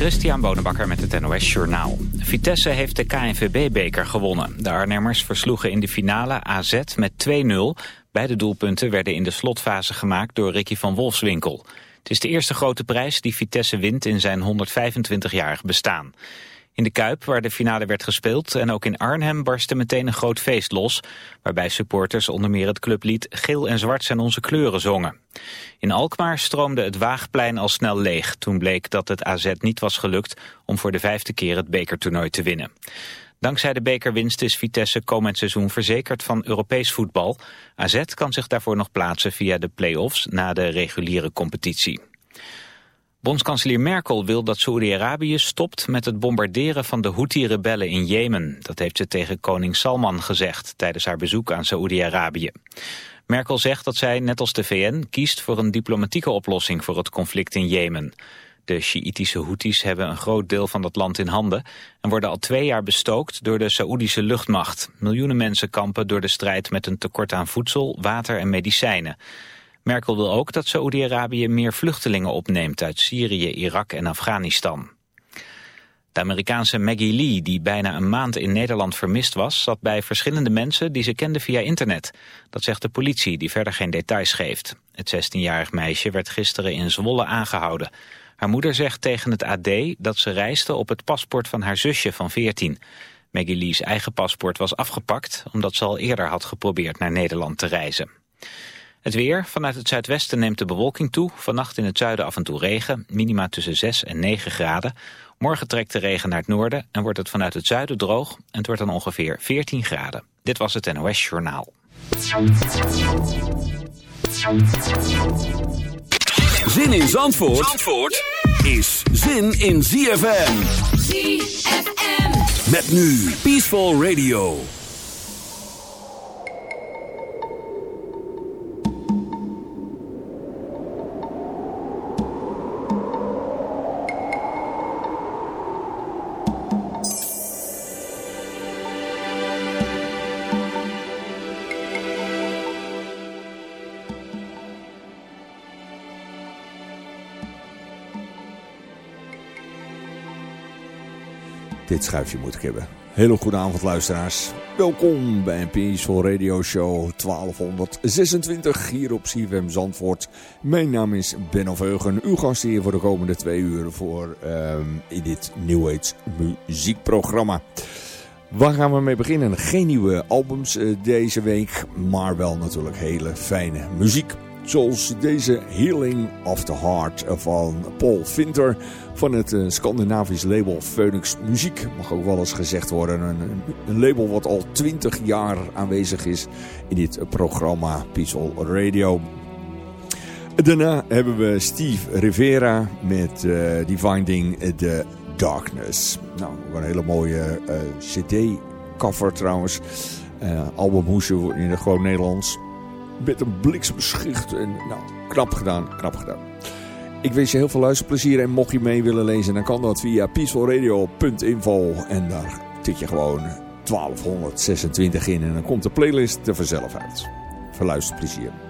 Christian Bonenbakker met het NOS Journaal. Vitesse heeft de KNVB-beker gewonnen. De Arnhemmers versloegen in de finale AZ met 2-0. Beide doelpunten werden in de slotfase gemaakt door Ricky van Wolfswinkel. Het is de eerste grote prijs die Vitesse wint in zijn 125-jarig bestaan. In de Kuip, waar de finale werd gespeeld, en ook in Arnhem barstte meteen een groot feest los, waarbij supporters onder meer het clublied Geel en Zwart zijn onze kleuren zongen. In Alkmaar stroomde het Waagplein al snel leeg, toen bleek dat het AZ niet was gelukt om voor de vijfde keer het bekertoernooi te winnen. Dankzij de bekerwinst is Vitesse komend seizoen verzekerd van Europees voetbal. AZ kan zich daarvoor nog plaatsen via de play-offs na de reguliere competitie. Bondskanselier Merkel wil dat Saoedi-Arabië stopt met het bombarderen van de Houthi-rebellen in Jemen. Dat heeft ze tegen koning Salman gezegd tijdens haar bezoek aan Saoedi-Arabië. Merkel zegt dat zij, net als de VN, kiest voor een diplomatieke oplossing voor het conflict in Jemen. De Sjiïtische Houthis hebben een groot deel van dat land in handen... en worden al twee jaar bestookt door de Saoedische luchtmacht. Miljoenen mensen kampen door de strijd met een tekort aan voedsel, water en medicijnen. Merkel wil ook dat Saoedi-Arabië meer vluchtelingen opneemt uit Syrië, Irak en Afghanistan. De Amerikaanse Maggie Lee, die bijna een maand in Nederland vermist was... zat bij verschillende mensen die ze kende via internet. Dat zegt de politie, die verder geen details geeft. Het 16-jarig meisje werd gisteren in Zwolle aangehouden. Haar moeder zegt tegen het AD dat ze reisde op het paspoort van haar zusje van 14. Maggie Lee's eigen paspoort was afgepakt... omdat ze al eerder had geprobeerd naar Nederland te reizen. Het weer. Vanuit het zuidwesten neemt de bewolking toe. Vannacht in het zuiden af en toe regen. Minima tussen 6 en 9 graden. Morgen trekt de regen naar het noorden en wordt het vanuit het zuiden droog. En het wordt dan ongeveer 14 graden. Dit was het NOS Journaal. Zin in Zandvoort, Zandvoort is zin in ZFM. ZFM. Met nu Peaceful Radio. Dit schuifje moet ik hebben. Hele goede avond luisteraars. Welkom bij een Peaceful Radio Show 1226 hier op CFM Zandvoort. Mijn naam is Ben Veugen, uw gast hier voor de komende twee uur voor um, in dit New Age muziekprogramma. Waar gaan we mee beginnen? Geen nieuwe albums uh, deze week, maar wel natuurlijk hele fijne muziek. Zoals deze Healing of the Heart van Paul Vinter van het uh, Scandinavisch label Phoenix Muziek. Mag ook wel eens gezegd worden. Een, een, label wat al 20 jaar aanwezig is in dit programma Peaceful Radio. Daarna hebben we Steve Rivera met uh, Divinding the Darkness. Nou, een hele mooie uh, cd-cover trouwens. Uh, albumhoesje in het gewoon Nederlands met een bliksemschicht. En nou, knap gedaan, knap gedaan. Ik wens je heel veel luisterplezier en mocht je mee willen lezen, dan kan dat via peacefulradio.info. En daar tik je gewoon 1226 in en dan komt de playlist er vanzelf uit. Veel luisterplezier.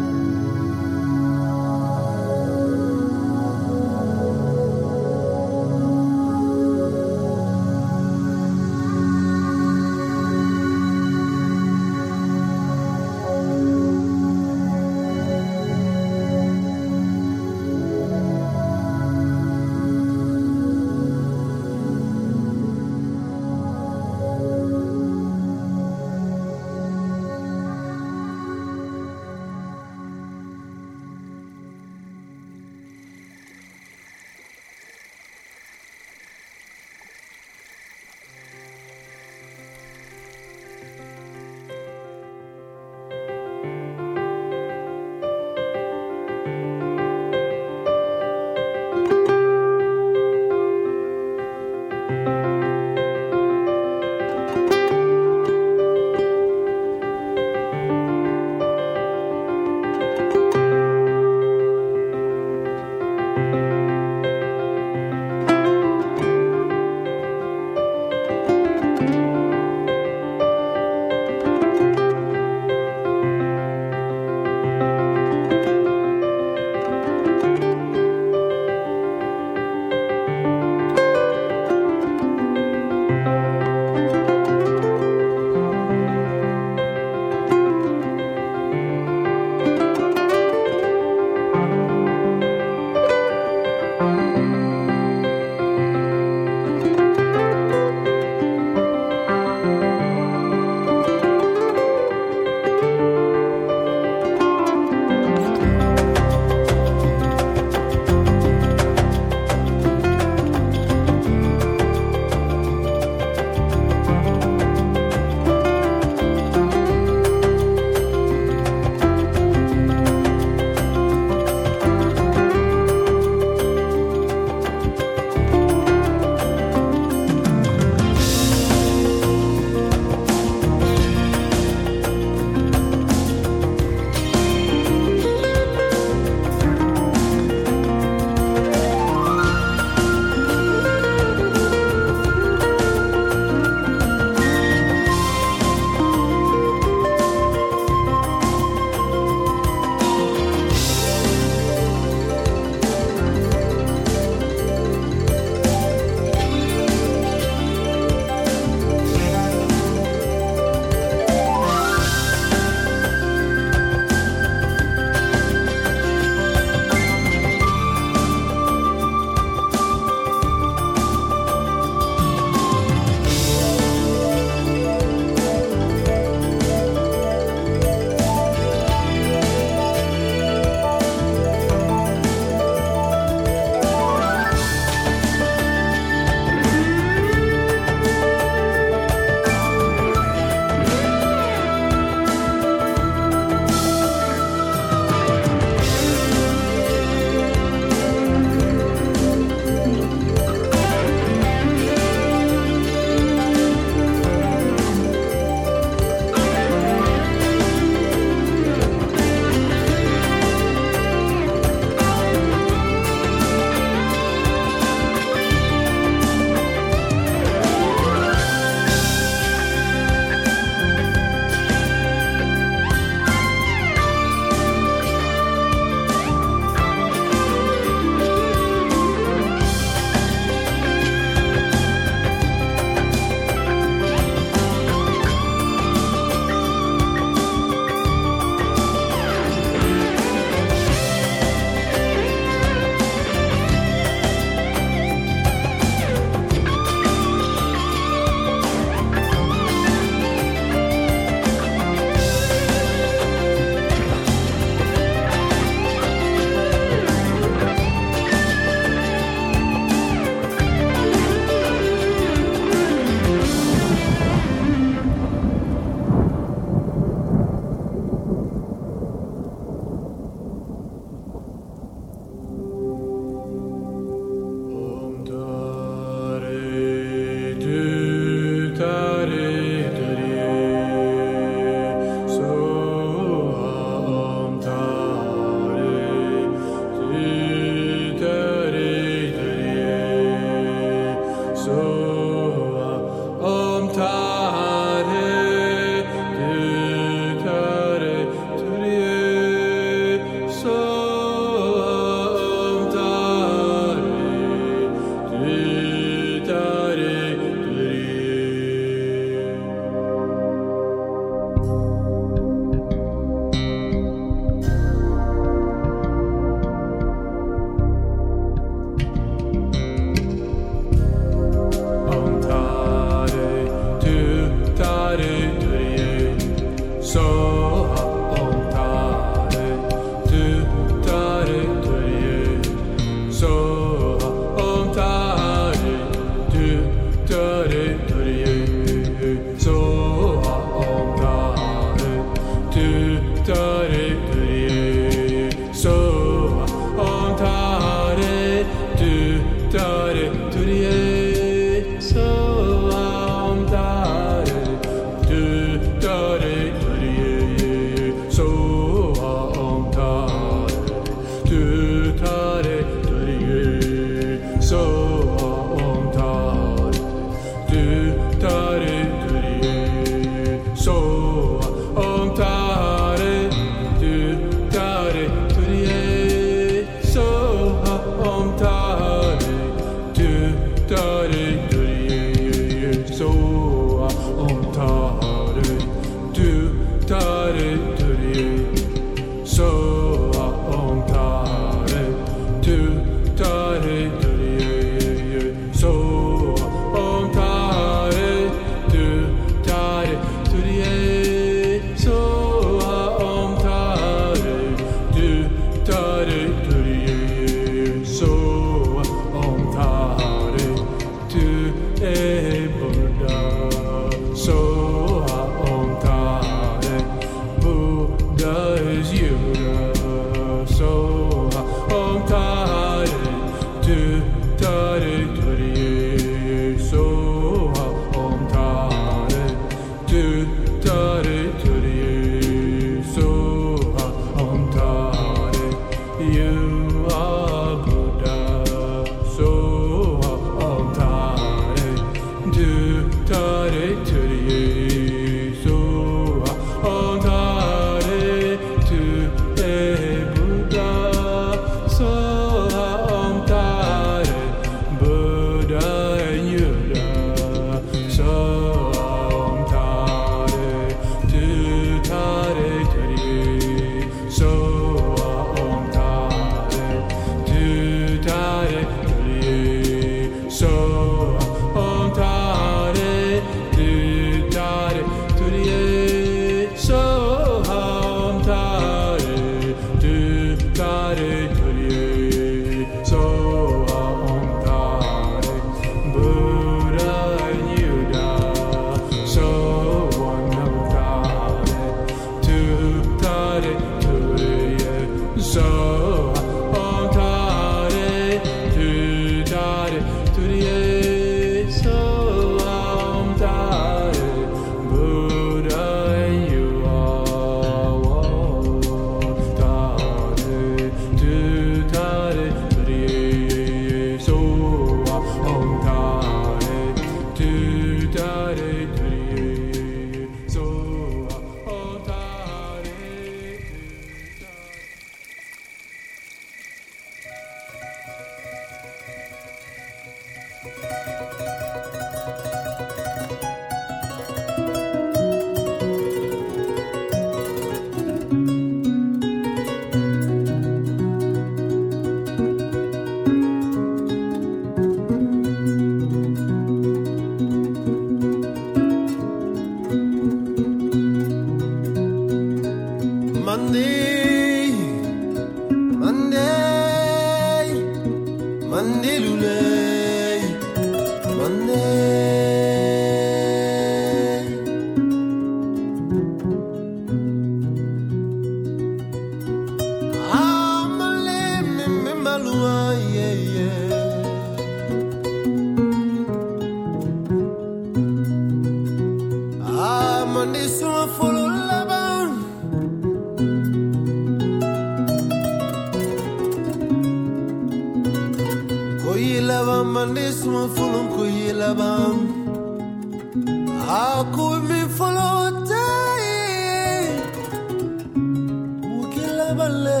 बल्ले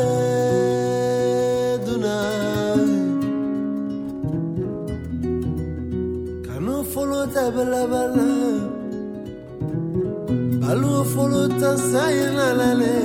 दुनाय कानो फलो तबला बल्ला बालू फलो तसायन लले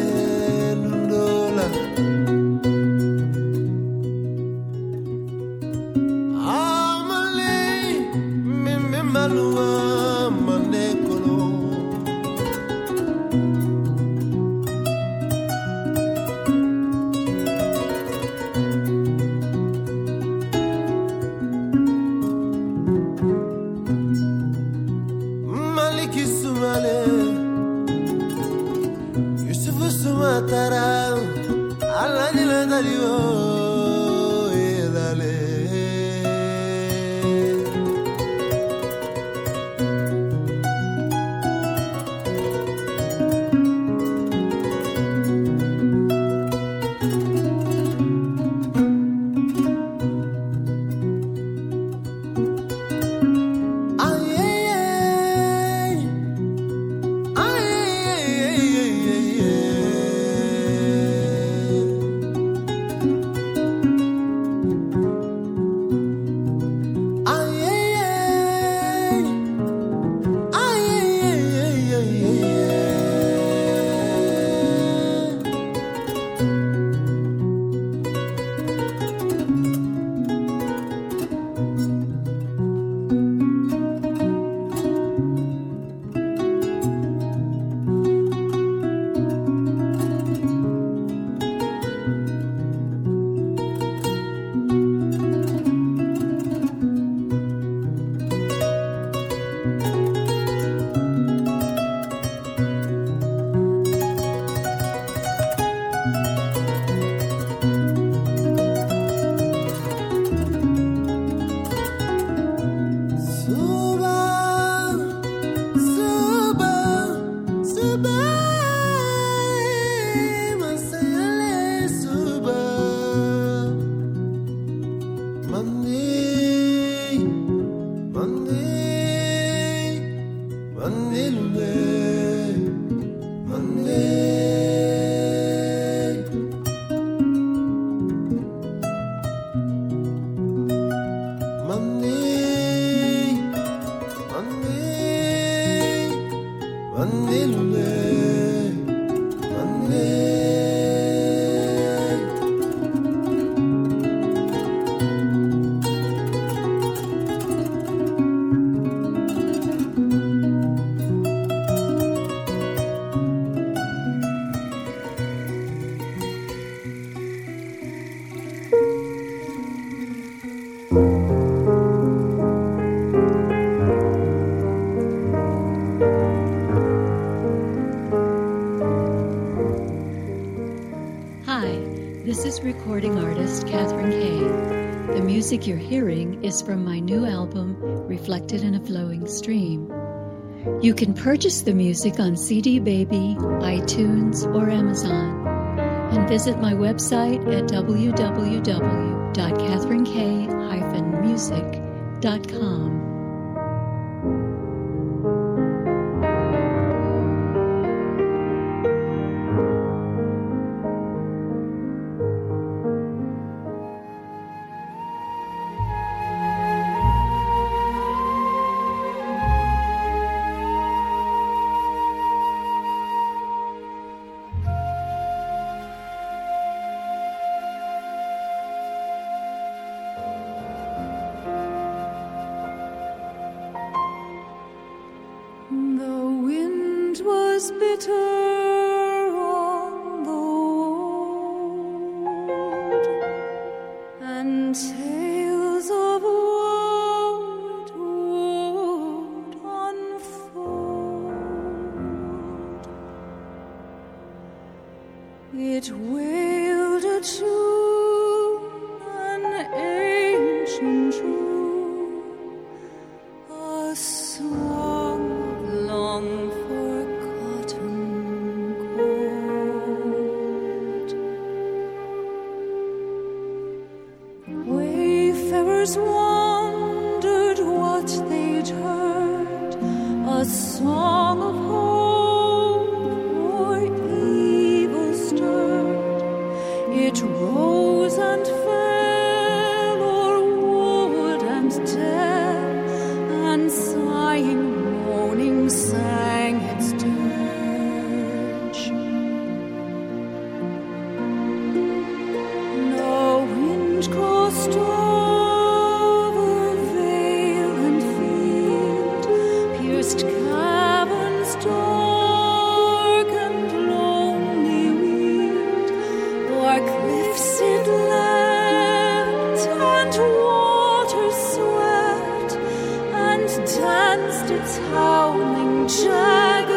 recording artist Catherine Kay. The music you're hearing is from my new album, Reflected in a Flowing Stream. You can purchase the music on CD Baby, iTunes, or Amazon. And visit my website at www.catherinek-music.com. turns to howling jugglers.